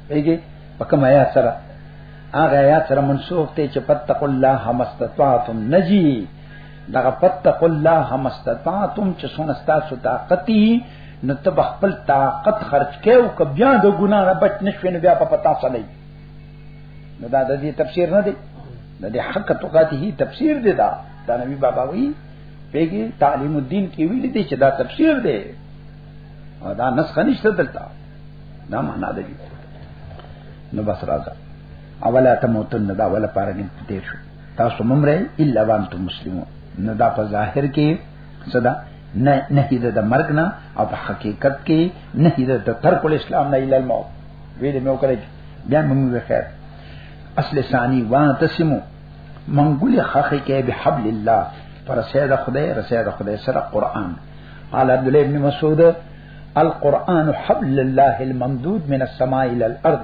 Speaker 1: ایږي په کوم آیات سره هغه آیات سره منسوخ ته چې پتق الله مستطاعتم نجی دغه پتق الله مستطاعتم چې سونه تاسو طاقتي نو ته خپل طاقت خرج کې او که بیا د ګنا نه بچ نشوي نو بیا په پتا سړی نو دا د دې تفسیر نه دی د دې حق توقاته تفسیر دی دا دا نبی بابا وی پیګي تعلیم الدین کې ویل دي چې دا تفسیر دی او دا نسخه نشته دلته دا معنا دی نو بس راځه اولا تموتن دا ولا پارګین پټیر شو تاسو ممره الا وانتم مسلمون نو دا په ظاهر کې صدا نه نه د مرګ نه او په حقیقت کې نه د ترک الاسلام نه الا الموت ویل مې وکړه بیا مې وخیر اصل ثانی وان تسمو منګولې خخې کې به حبل الله پر سید خدای رسید خدای سره قران قال عبد الله ابن مسعود القران حبل الله الممدود من السماء الى الارض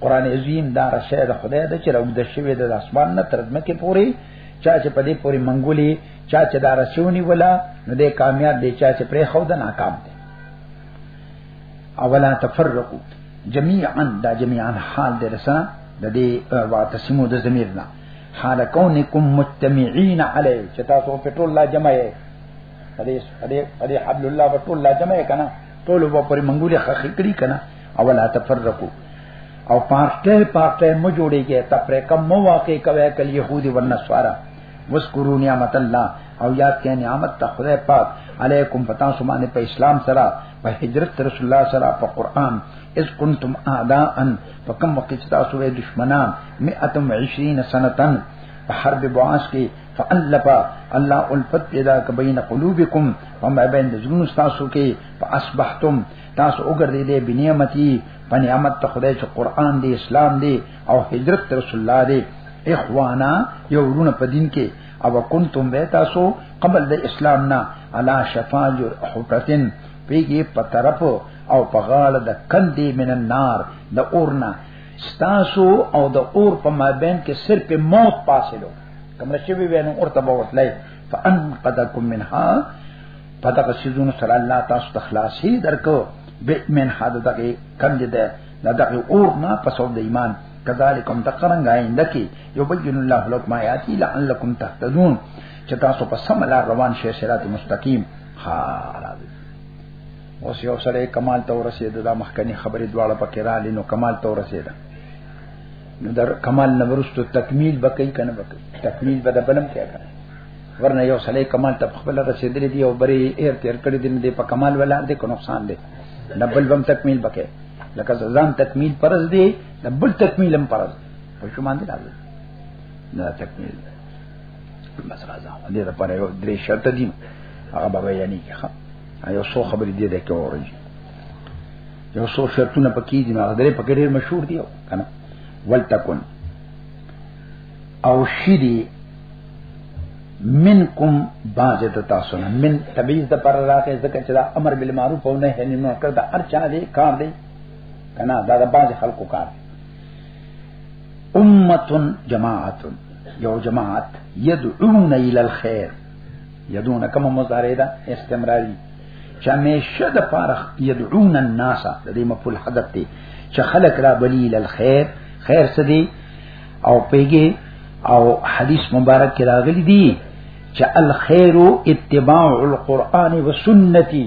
Speaker 1: قران عظیم دا رسید خدای د چې راوند شوی د اسمان نه تر ځمکې پوري چا چې په دې پوري منګولې چا چې دا رسونی ولا نو دې کامیاب دی چا چې پرې خو د ناکام دی اولا تفرقوا جميعا دا جميعا حال درسا د دې واعتصمو د ضمیر نه حال کونکم مجتمعين علی چې تاسو په ټول لا جمع یې دې دې دې حبل الله په ټول لا جمع یې کنه ټول په پر منګولې خخې کړی کنه او لا تفرقو او پارټه پارټه مو جوړیږي تفریقه مو واقع کوي کل يهودي ورنسوارا وذکروا نعمت الله او یاد کړئ نعمت ته خدای پاک علیکم پتا سبحانه په اسلام سره په هجرت رسول الله سره په قران اس کنتم اعداء په کوم وخت چې تاسو وې دشمنان 120 سنتن په حرب بعاث کې فالفا الله الفت پیدا ک بین قلوبکم وما بین ذنون تاسو کې فاصبحتم تاسو وګرځې دې بنیامتی په نعمت ته خدای چې قران دی اسلام دی او هجرت رسول الله دی اخوانا یو ورونه په دین کې او کنتم به تاسو قبل د اسلام نه علا شفا حفرتن پیږي په طرف او په غاړه د کندې من النار د اورنا ستاسو او د اور په مابین کې صرف موت پاسلو کوم چې وی وینم اورته به وتلای فان قدکم منها پتہ سيزونو سره الله تاسو ته خلاصي درکو به من حدا دغه کندې ده دغه اور نه پسو د ایمان کذالکم تقرنګ آینده کې یبین الله لكم آیاتی لعلکم تهتدون چې تاسو په سم لار روان شئ صراط مستقیم ها راځي اوس یو سره کمال ته ورسېد دا مخکنی خبرې دواړه پکې را لینو کمال ته ورسېد نو در کمال نه ورستو تکمیل بکې کنه بکې تکمیل به د بلم کې کنه ورنه یو سړی کمال ته خپل رسیدلې دی او بری ایر تیر کړی دی په کمال ولا دی کو نقصان دی نه بل بم تکمیل بکې لکه ځان تکمیل پرز دی نه بل تکمیل هم پرز په شو باندې راځي نه تکمیل بس راځه دې د پاره یو درې شرط دي هغه به بیانې کې ښه یو څو خبرې دې ده کې اوري یو څو شرطونه پکې دي هغه درې پکې ډېر مشهور دي کنه ولتکون او شری منکم باز ته تاسو نه من تبعیض د پر راکه ځکه چې دا امر بالمعروف او نهی عن المنکر دا هر چا دې کار دی کنه دا د باز خلکو کار دی امه جماعت یو جماعت يدعون الى الخير يدعون كما مضارع ده استمراري چې همیشه د پاره يدعون الناس د دې مفعول حدث دی چې خلق را بلی الى الخير خیر سدي او پیګه او حدیث مبارک کې راغلي دي چې الخير اتباع القرآن وسنتي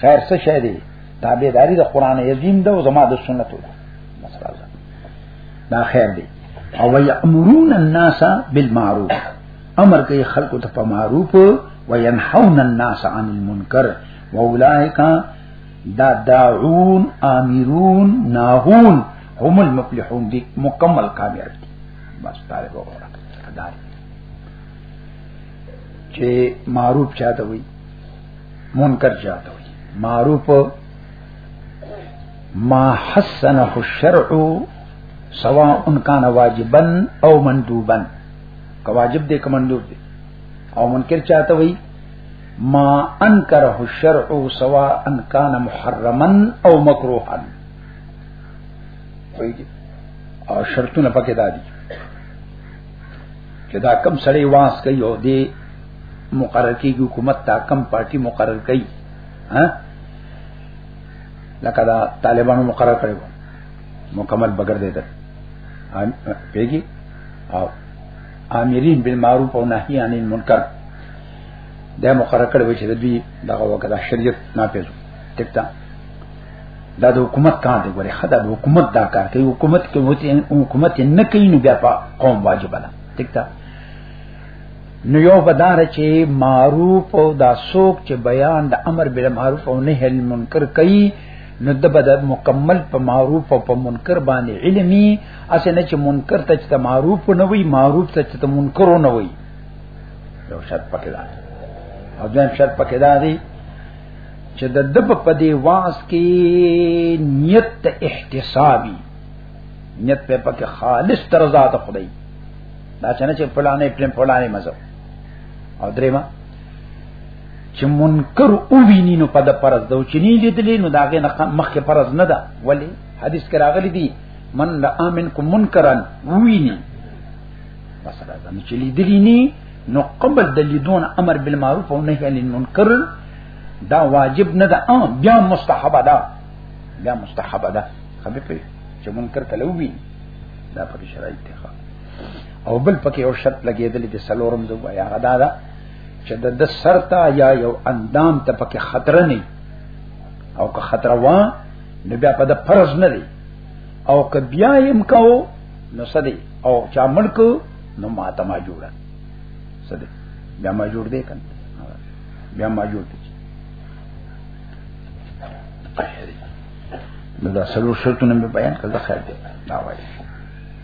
Speaker 1: خیر څه شه دي تابعداري د قران عظیم ده او زما د سنتو ده دا خیر دی او یامرون الناس بالمعروف امر کوي خلکو ته په معروف او ينحون الناس عن المنکر واولائک دا داعون آمیرون ناهون هم المفلحون دی مکمل کامیاب دي بس طالب وګوره دا چې معروف چاته وي منکر چاته وي معروف ما حسنه الشرع سواء کان واجبا او مندوبا که واجب دی که مندوب دی او منکر چاته وي ما انکره الشرع سواء کان محرما او مکروها او شرطونه پکې دادي چې دا کم سړی واس کوي او دی مقرر کیږي حکومت تا کم پارٹی مقرر کوي ها لکه دا طالبانو مقرر کړو مکمل بغیر دې ده پیګي او امرین بالمعروف او نهی عن المنکر دا مقرر کړو چې د دې دغه وخت د شریعت نه پیژو ټیک ده دا د حکومت کار دی ګوره خدای د حکومت دا کار کوي حکومت کې وته حکومت نه کوي نو بیا په قوم واجب ده ټیک ده نو یو بدار چې معروف او دا سوک چې بیان د امر بالمعروف او نهی عن المنکر کوي نو د بد مکمل په معروف او په منکر باندې علمي اسنه چې منکر ته چې معروف نه وي معروف ته چې منکر نه وي یو شرط پکې دا او ځین شرط پکې دا دی چې د دب په دی واس کې نیت احتسابي نیت په پکې خالص تر ذات خدای دا څنګه چې پلانې پلان پلانې مزه او درېما چې منکر او ویني نو په د پرز دو چې نه لیدلې نو داغه نه مخکې پرز نه ده ولی حدیث کې راغلي دي من لا امن کو منکرن ویني بس راځه نو چې لیدلې نه نو قبل د لیدون امر بالمعروف او نهی عن المنکر دا واجب نه ده اه بیا مستحب ده بیا مستحب ده خبرې چې منکر کلوي دا په شرایط ته او بل پکې یو شرط لګیدل دي سلورم زو یا غدا دا چې د سر ته یا یو اندام ته پکې خطر نه او که خطر وا نو بیا په د فرض نه دی او که بیا هم کو نو سدي او چا ملک نو ماته ما جوړه سدي بیا ما جوړ دی کنه بیا ما جوړ دی نو دا سلو شرطونه مې بیان کړل خیر دی دا وایي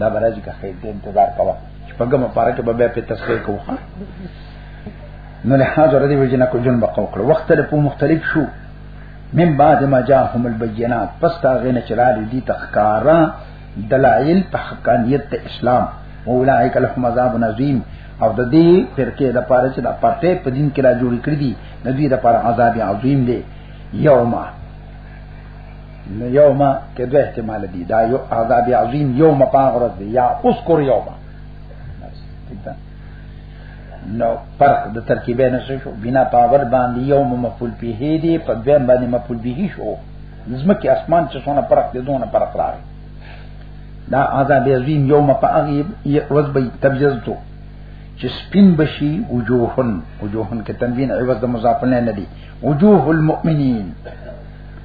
Speaker 1: دا برج کا خیر دې انتظار کوا چې په کومه پاره کې به بیا په تصویر کوو نو له حاضر دې وجنه کو جن بقو کړ وخت له په مختلف شو من بعد ما جاءهم البينات پس تا غنه چرال دي تخکارا دلائل په حقانیت د اسلام اولائک لهم عذاب عظیم او د دې فرقه د پاره چې د پټه په دین کې را جوړ کړی دي د دې لپاره عذاب عظیم دی یوما نو یوم کې دوه احتمال دي دا یو عذاب عظیم یوم پاغرز دی یا اذکر یوم نو فرق د ترکیبه نه شو بنا پاور باندې یوم مفعول به دی په دویم باندې مفعول به شو نظمکه اسمان چې څونه فرق دي دونه فرق راغی دا عذاب عظیم یوم پاغیب ورځ به تبجزتو چې سپین بشي وجوهن وجوهن کې تنوین عوض د مضاف نه دی وجوه المؤمنین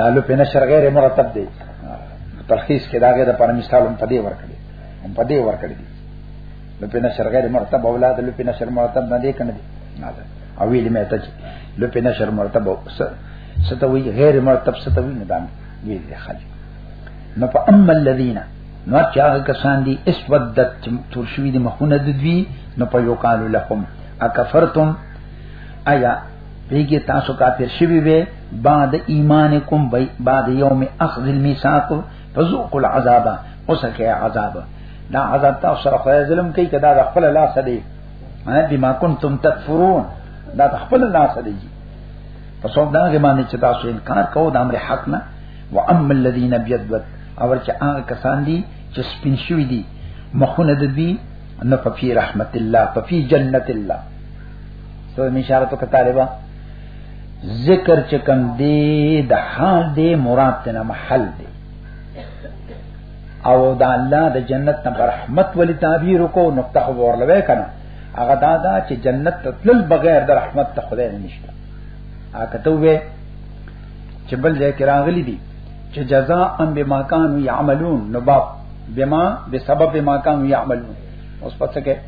Speaker 1: نالو په نشر غیر مرتب دی تلخیص کې داګه د پر مثال هم پدې ورکړي هم پدې ورکړي نو په نشر غیر مرتب اولاد لو په نشر مرتب نه دی کنه دی نه ده او ویل مې ته چې لو په نشر مرتب ستوي غیر مرتب ستوي نه دام وی دي خالي نو په اما الذين نو چا کسان دي اسودت ترشوی دي مخونه د دوی نو په یو کال لهم اکفرتم ایا پیګه تاسو کافر شوی وي بعد ایمانکم بی بعد یوم اخذ المیثاق فذوقوا العذاب اوسکه عذاب دا عذاب تاسو سره خو ظلم کوي کدا د خپل لاس دی ها بما کنتم تکفرون دا د خپل لاس دی په څوب دا باندې چې تاسو انکار کوو د امر حق نه و اما الذين بيدت اور چې هغه کسان دي چې سپین شوی دي مخونه د دوی نو په رحمت الله په جنت الله ته اشاره ته طالبہ ذکر چکم دی د حال دی مراد تنه محل دی او د الله د جنت نه رحمت ولی تعبیر کو نقطه خو ورلوي کنه هغه دا دا چې جنت ته تل بغیر د رحمت ته خدای نه نشته هغه ته وې چې بل ځای کې راغلي دي چې جزاء ان بما كانوا يعملون نو باب بما بسبب ما كانوا يعملون اوس پڅکه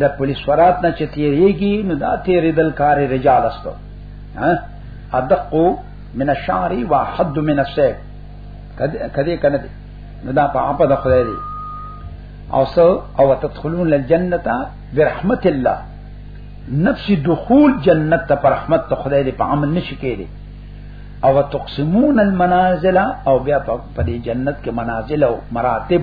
Speaker 1: د پولیس فرات نه چې تیریږي نو دا تیریدل کار رجال استو ها ادقو من الشعر واحد من السيف کدی کنه دی نو دا په اپ د خدای دی او سو او تدخلون الجنه برحمت الله نفس دخول جنت ته رحمت ته خدای دی په عمل نشي کېږي او تقسمون المنازل او بیا په جنت کې منازل او مراتب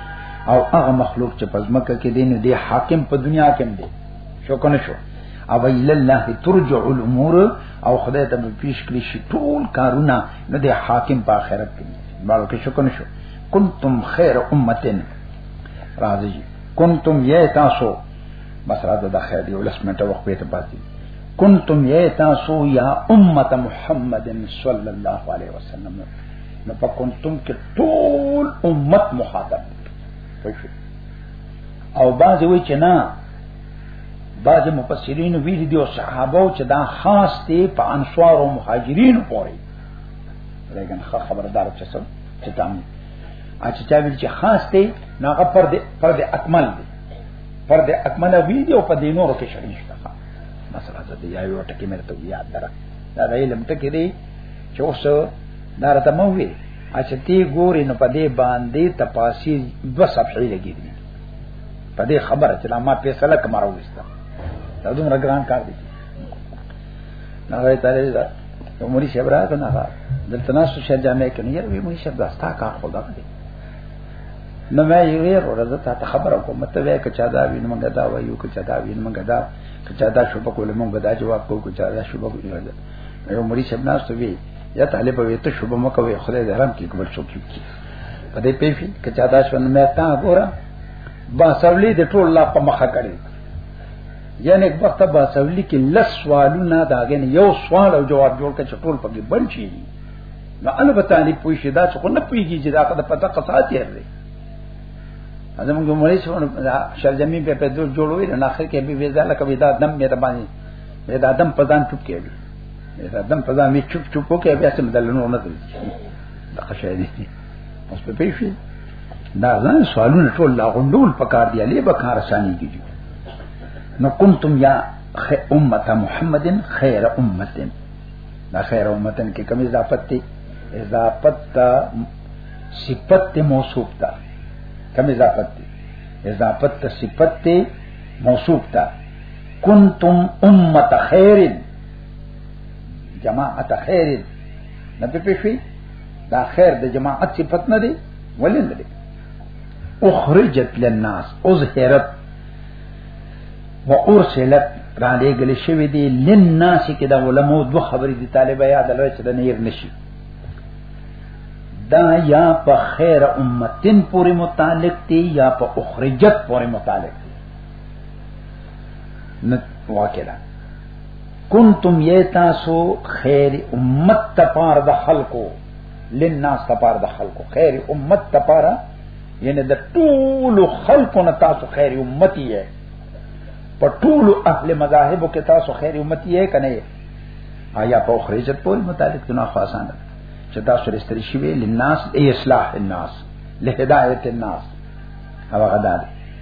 Speaker 1: او هغه مخلوق چې پزمکه کې دین دی حاکم په دنیا کې دی شو کنه شو او الى الله ترجع الامور او خدای ته پیش کړی شي ټول کارونه نه دی حاکم په آخرت کې باندې کې شو کنه شو کنتم خیر امتن راضی کنتم یا تاسو بس راځه د خیر دی ولس منټه وخت په ته پاتې کنتم یا تاسو یا امه محمد صلی الله علیه وسلم نو په کنتم کې ټول امت مخاطب او بعض وی چې نه بعض مفسرین ویل دي او صحابه چې دا خاص دی په انصار او مهاجرین پورې لیکن خبردار چې څه چې تامي اچھا چا ویل چې خاص دی ناغه پر دې پر دې اکمل دی پر دې اکمل وی دی او په دې نور کې شریک ده مثلا زه دې یو ټکی مې ته یاد درک دا علم ټکی دی چې اوس دا راته مو وی اچھا تی ګوري نو پدې باندې تفاصیل دو صفحې لګې دي پدې خبره چې ما فیصله کوم راوسته دا دومره ګران کار دی نه وای تعالی دا عمرې شبرا ته نه دلته ناس شه جامې کني یو وی مې شبدا ستا کار خدا دی نو مې یې ورته ته خبره کوم ته وای کچا دا وین مونږ دا وایو کچا دا وین مونږ دا کچا دا شوبکول مونږ دا جواب کو کچا دا شوبکول یو مری شپ ناس ته وی یا طالب وی ته شوب مکه وی خدای دې حرام کې کوم څوک کی په دې پیفي کچا دا شون مې تا ګورا با سولی د ټول لا په مخه کړی یعنی یک وخت با سولی کې لس سوالونه داګه نه یو سوال او جواب جوړ کړي چې ټول پکې بند شي نو البته نه پوي شي دا څه نه پويږي چې دا قد پتا قصات یې لري ازم کوم مریض شرجمی په پدور جوړوي نه اخر کې به ویزا لکه ودا دم مې رباني د ادم په ځان چوپ کېږي د ادم په ځان می چوپ چوپ وکړي بیا څه بدل نه ونځي دا خشه دي اوس په پیښې دا ځان سوالونه ټول لا غندول پکار دی علي به کار ساني کیږي نو کنتم یا امه محمد خیر امه دا خیر امه کې کوم اضافت دی اضافت دا صفت موصوف دا کوم اضافت دی اضافت صفت موصوف دا کنتم امه خیر جماعت خیر نه په پیښی دا خیر د جماعت صفت نه دی ولې نه دی اخرجت للناس ازهرت وارسلت را لګل شوې دي لناس کې د علماء دو خبرې دي طالب یاد لوي چې د نیر نشي دا یا په خیر امتن پورې متعلق دي یا په اخرجت پورې متعلق نه واقع ده کنتم یتاسو خیر امت تپار د خلقو لناس تپار د خلقو خیر امت تپار یعنی د ټول خلقو نه تاسو خیر امت یې په ټول اهل مذاهبو کې تاسو خیر امت یې کنه آیا په خریجت پورې متعلق نه خاصانه چې تاسو رستری شوی لناس ای اصلاح الناس لهدایت الناس او غداد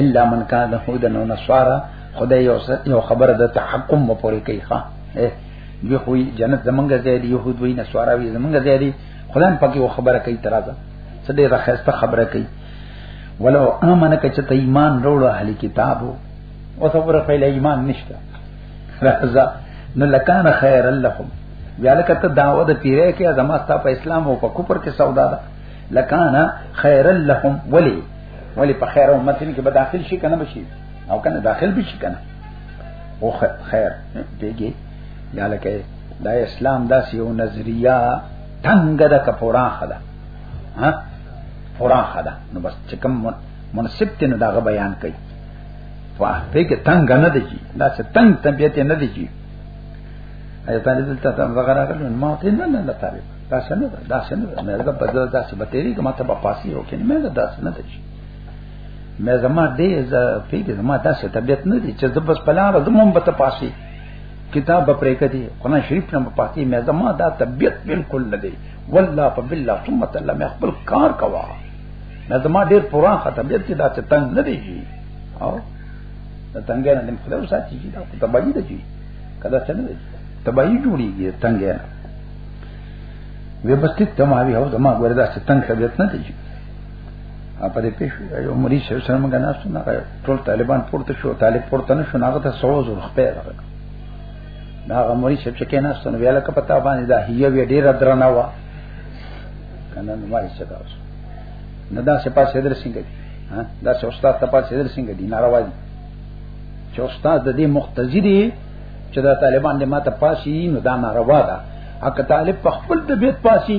Speaker 1: الا من کان هودا نو نصارا خدای یو یو خبره د تحکم مو پوری کوي ها یو خو جنت زمونږ ځای دی يهود وی نصارا وی زمونږ ځای دی خدای پکې یو خبره کوي ترازه څه دې راخسته خبره کوي ولو امن کچ ته ایمان وروړ اهل کتابو او صبر فعل ایمان نشته راځه نو لکان خیر لهم بیا لکه ته داوه د پیره کې زما ستا په اسلام او په کوپر کې سودا ده لکان خیر لهم ولی ولی په خیر او متن کې به داخل شي کنه بشي او کنه داخل به شي کنه او خیر دیږي یا لکه دا اسلام داسې یو نظریه تنګ ده که پورا خدا ها پورا خدا نو بس چې کوم مناسب ته نو داغه بیان کوي واه په کې تنګ نه دی دا چې تنګ طبيعت نه دی ایا طالب ته څنګه غره کړو ما ته نه نه طالب دا څنګه ده دا څنګه ده مې دا بدل دا څه بتېری کومه ته په پاسي هو کې مې دا څه نه ده مې زما دې ز پیګه زما دا څه طبيعت نه دي چې زب بس پلان زم هم په پاسي کتاب په پرې کدي قرآن شریف نه په پاسي مې زما دا طبيعت بالکل نه دي والله په بالله ثم تعالی مې خپل کار کوا مې زما ډېر پورا طبيعت کې دا څه تنگ نه دي او دا تنگ نه دې خپل ساتي دا تبعی دي کدا څنګه تبعی جوړیږي تنگ نه وی بس ټیک ته ما وی او ما ګوره دا ستنګ خبرت نه دی په دې پېښو یو مریض شو سره موږ نه سن ټول طالبان پورته شو طالب پورته نه شو هغه ته سوز ور خپل راغله دا هغه مریض چې کې نه سن ویاله ک پتا باندې دا هي وی ډیر درنه وا کنه نو ما یې څه دا نه دا څه پاسې در څنګه دي ها دا څه استاد ته پاسې در څنګه دي ناروا دي چې استاد د دې مقتدی دی چې دا طالبان دې ماته پاسي نو دا ناروا ده اګه طالب په خپل د بیت پاسي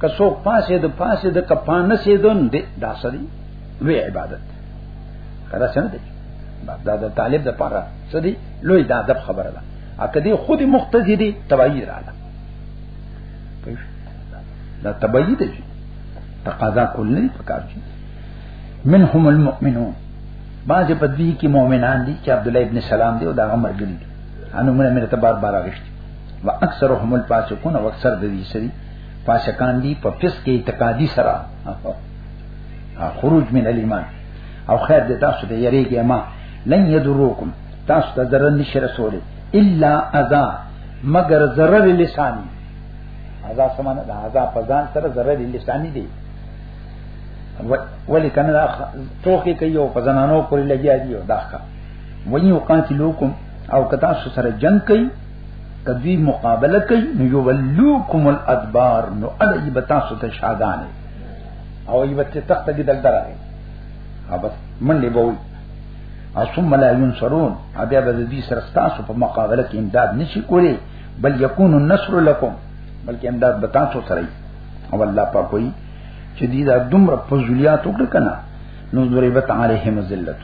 Speaker 1: که څوک پاسې د پاسې د کپانه سي دون دې دا سړي لوی عبادت خلاص نه دی دا د طالب د پاره څه دی لوی دا د خبره ده اګه دې خود مختزي دي تبعی رااله دا تبعی دی تقاضا کول نه پکار دي منهم المؤمنون بعض په دې کې مؤمنان دي چې عبد الله ابن سلام دی او دا عمر ګری دي انو موږ مې ته بار بار غشتي وا اکثرهم الفاسقون او اکثر د دې سری فاسقان دي په پس کې اعتقادي سره خروج من الايمان او خیر دې تاسو ته یریږي ما لن يدروکم تاسو ته ضرر نشي رسولي الا اذا مگر ضرر لسانی اذا سمانه دا اذا په ځان سره ضرر لسانی دی ولی کنه دا ټوکی کوي او په زنانو پورې لګیا دی دا ښه وایي او قاتلوکم او کتا سره جنگ کوي کدی مقابله کوي نو یو ولوکم الادبار نو ادی بتا سره شاګان او ای بچ تخت کې دل درای او بس منډه بوي او ثم لا ينصرون ابي به دې سره تاسو په مقابله کې امداد نشي کولی بل يكون النصر لكم بلکې امداد بتا سره او الله په کوئی چې دې دا دومره فضلیات وکړ کنه نو ضربت علیهم ذلت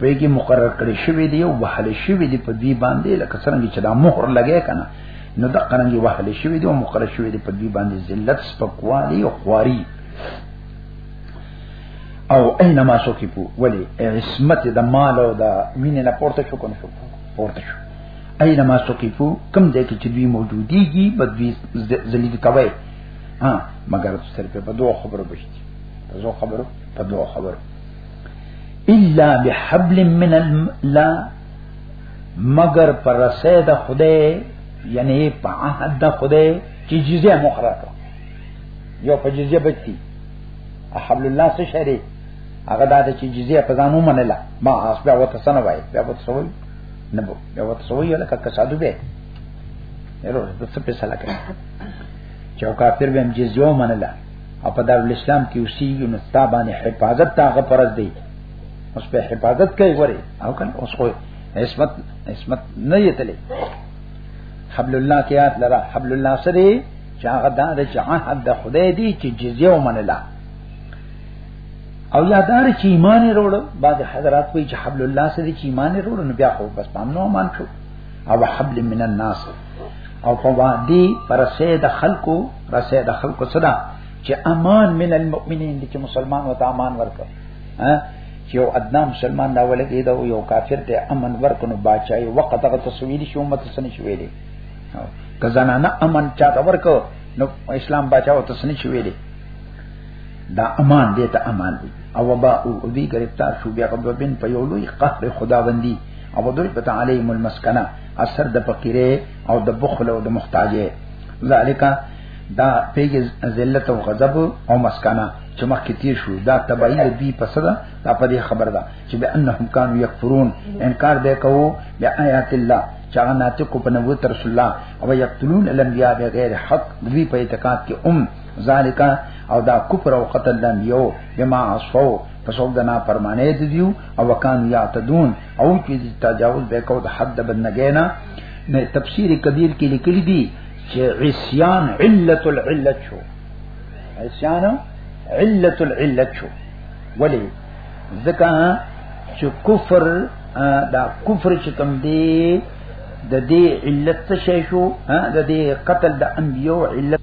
Speaker 1: په کې مقرر کړی شوی دی او وحل شوی دی په دې باندې لکه څنګه چې دا مهر لګی کنه نو د قرنګي وحل شوی دی او مقرر شوی دی په دې باندې ذلت سپکوالی او خواري او اينما سوکیپو ولی عصمت د مال او د مینې نه پورته شو کنه شو پورته شو اينما سقيفو کم دې کې چې دوی موجوديږي بدوي ذلیل کوي ها مگر صرف په دوه خبرو بشتي په دوه خبرو په دوه خبرو الا بحبل من الله مگر پر رسه د خدای یعنی په عهد د خدای چې جزیه مخره کړ یو په جزیه بچی حبل الله څه شری هغه د چې جزیه په ځانو منله ما اسبه وته سنوي بیا وته سوي نه بو یو وخت سوې یو لکه کسادو به یره د څه په سلا کوي چې او کافر به امجز یو منله او په دار الاسلام کې اوسې یو نو تا باندې حفاظت تا غفرت دی اوس په حفاظت کوي وره او کنه اوس خو عصمت عصمت نه یتلې حبل الله کې آت لرا حبل الله سره چې هغه دا د جهاد د خدای دی چې جزیه ومنله او یادار چې ایمان وروړ بعد حضرات وی چې حبل الله سره چې ایمان وروړ نو بیا خو بس پام نو مان شو او حبل من الناس او په وادي پر سید خلقو پر سید خلقو صدا چې امان من المؤمنین دي چې مسلمان وته امان ورکړي ها چې یو ادنا مسلمان دا ولګي دا یو کافر ته امن ورکونو بچای وخت هغه تصویر شو مت سن شوې دي کزنانه امن چاته ورکو نو اسلام بچاو تصنیش ویلي دا امان دې ته امان دی او با او دې گرفتار شو بیا قبل بن په یو لوی قهر خداوندی او دوی پتا علیهم المسکنه اثر د فقیره او د بخل او د محتاجه ذالک دا پیګ ذلت او غضب او مسکنه چې مخکې تیر شو دا تبعی د دوی پس ده دا په دې خبر ده چې به انهم کانوا یکفرون انکار به کوو بیا آیات الله چې هغه ناتق په نبوت رسول الله او یقتلون الانبیاء بغیر حق دوی په اعتقاد کې ام ذالک او دا کفر او قتل دم یو بما عصفو پس او دنا پرمانه دي دیو او وکان یعتدون او چې تجاوز به کو د حد بندګینا نه تفسیر کبیر کې لیکل دي چې عصیان علت العلت شو عصیان علت العلت شو ولی ځکه چې کفر دا کفر چې کوم دی د دې علت څه شو د دې قتل د انبیو علت